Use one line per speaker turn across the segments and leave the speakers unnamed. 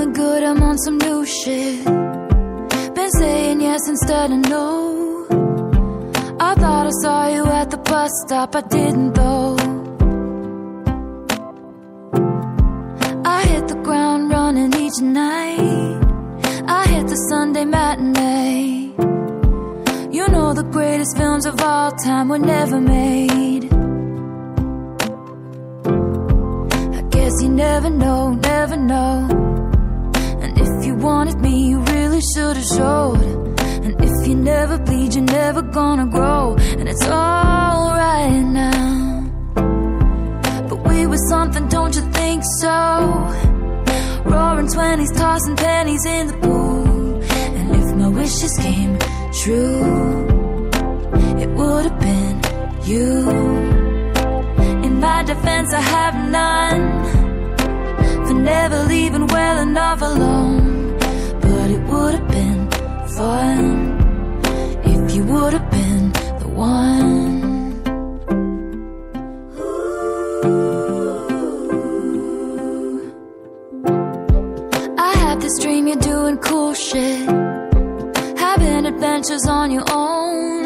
I'm good, I'm on some new shit. Been saying yes instead of no. I thought I saw you at the bus stop, I didn't though. I hit the ground running each night. I hit the Sunday matinee. You know the greatest films of all time were never made. I guess you never know, never know. Wanted me, you really should have showed. And if you never bleed, you're never gonna grow. And it's alright now. But we were something, don't you think so? Roaring twenties, tossing pennies in the pool. And if my wishes came true, it would have been you. In my defense, I have none for never leaving well enough alone. Fun if you would have been the one. I had this dream you're doing cool shit, having adventures on your own.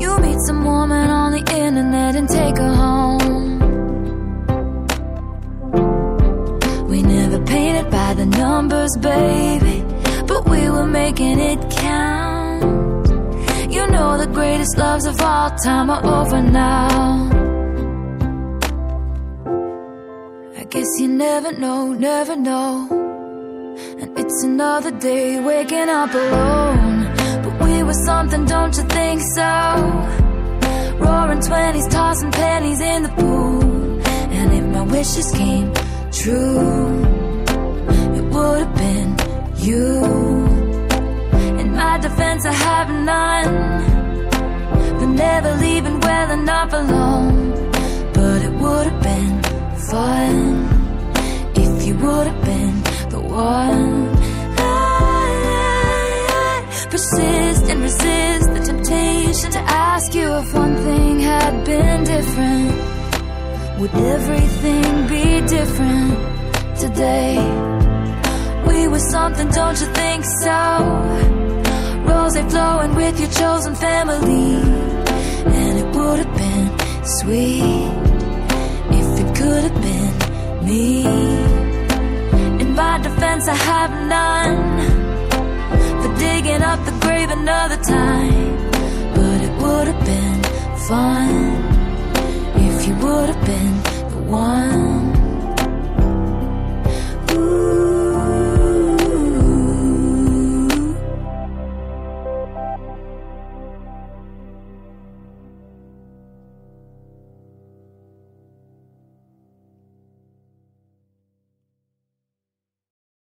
You meet some woman on the internet and take her home. We never painted by the numbers, baby, but we were making it count. You know the greatest loves of all time are over now. I guess you never know, never know. And it's another day waking up alone. But we were something, don't you think so? Roaring twenties, tossing pennies in the pool. And if my wishes came true, it would have been you. Defense, I have none. For never leaving well enough alone. But it would have been fun if you would have been the one. I, I, I persist and resist the temptation to ask you if one thing had been different. Would everything be different today? We were something, don't you think so? Rosé flowing with your chosen family, and it would have been sweet if it could have been me. In my defense, I have none for digging up the grave another time. But it would have been fun if you would have been the one.